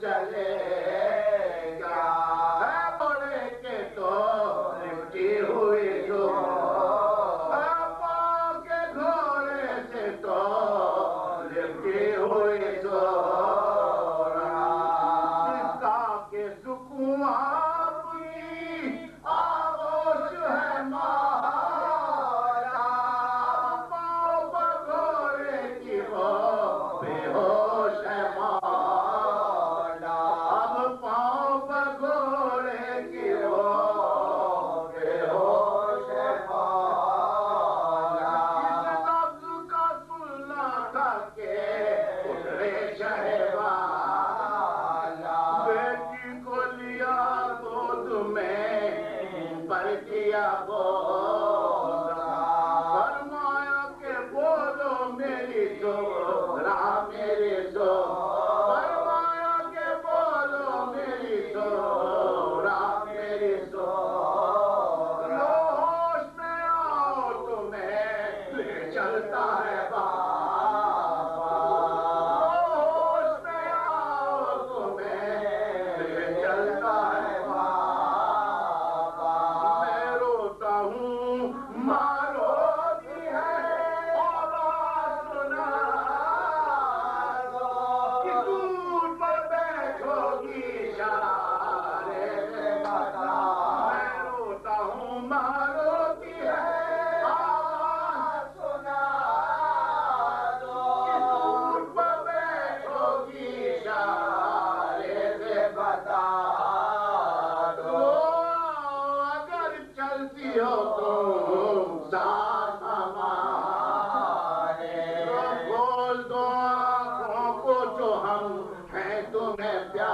چلے کے تو لٹی ہوئی جو کے گھوڑے سے تو لٹی ہوئی جو کے سکون E diabo. don't have God.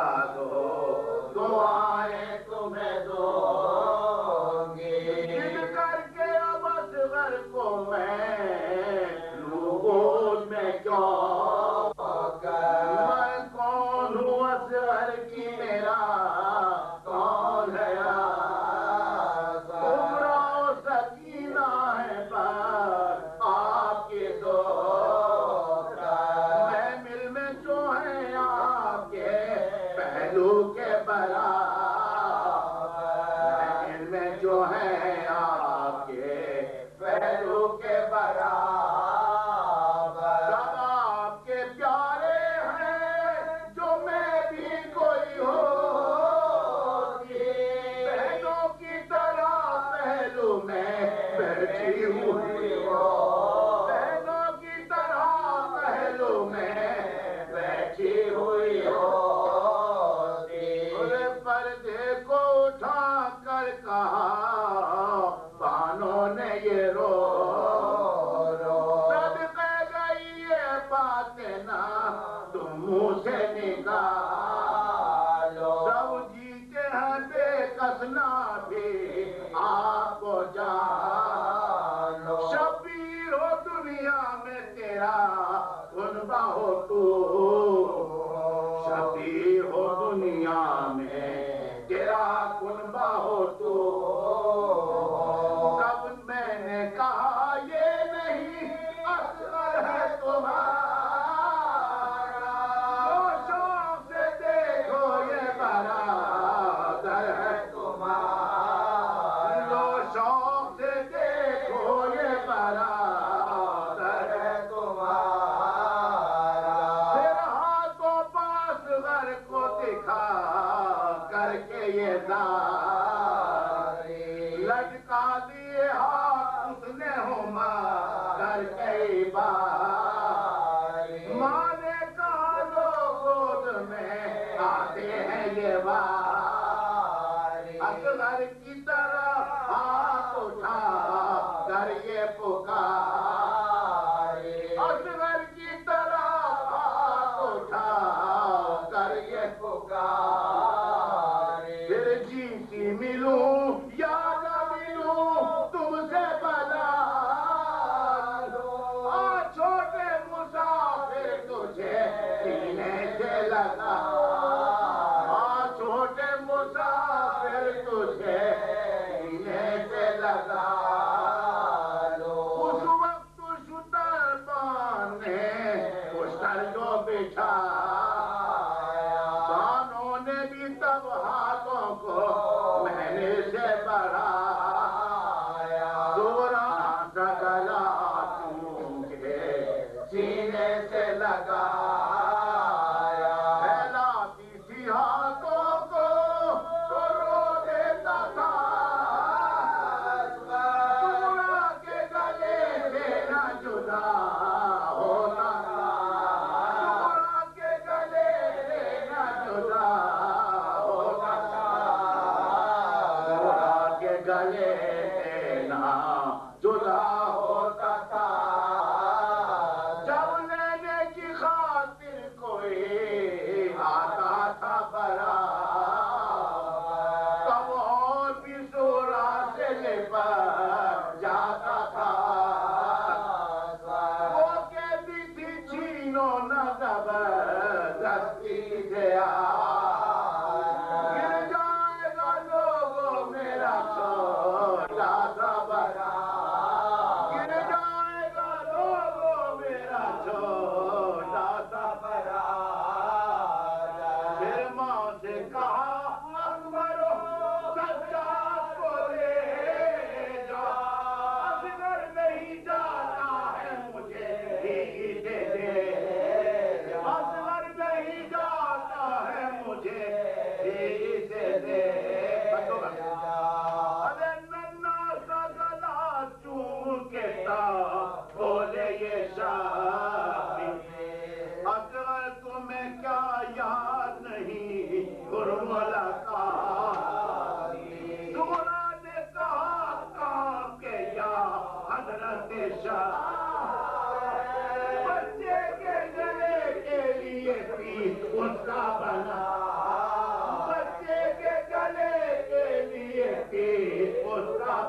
Senhor. جو ہیں آپ کے پہلو کے برابر۔ سب آپ کے پیارے ہیں، جو میں بھی کوئی ہو پہلو کی طرح پہلو میں بیٹھی ہوئی ہو میں تیرا غلبہ ہو تو شفیع ہو دنیا میں تیرا غلبہ ہو تو வாரி அத்தனாருக்கு no na